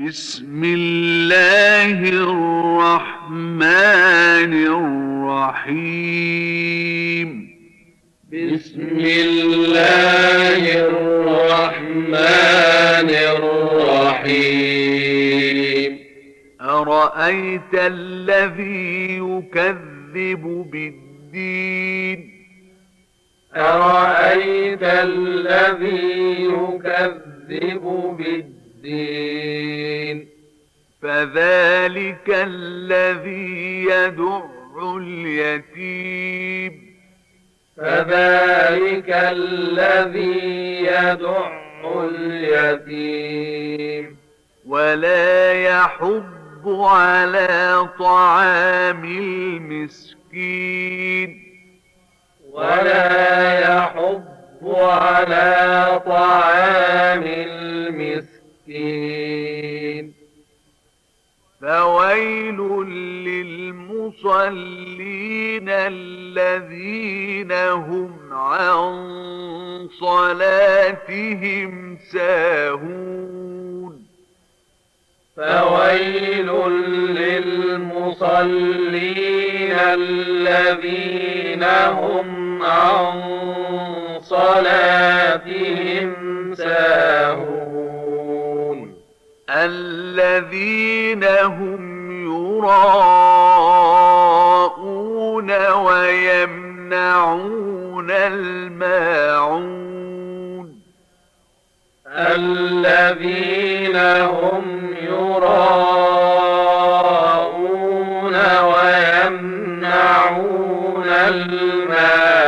بسم الله الرحمن الرحيم. بسم الله الرحمن الرحيم. أرأيت الذي يكذب بالدين؟ أرأيت الذي يكذب بالدين؟ فذلك الذي يدع اليتيم. فذلك الذي يدع اليتيم. ولا يحض على طعام المسكين. ولا يحض على طعام فويل للمصلين الذين هم عن صلاتهم ساهون. فويل للمصلين الذين هم الذين هم يراءون ويمنعون الماعون. الذين هم يراءون ويمنعون الماعون.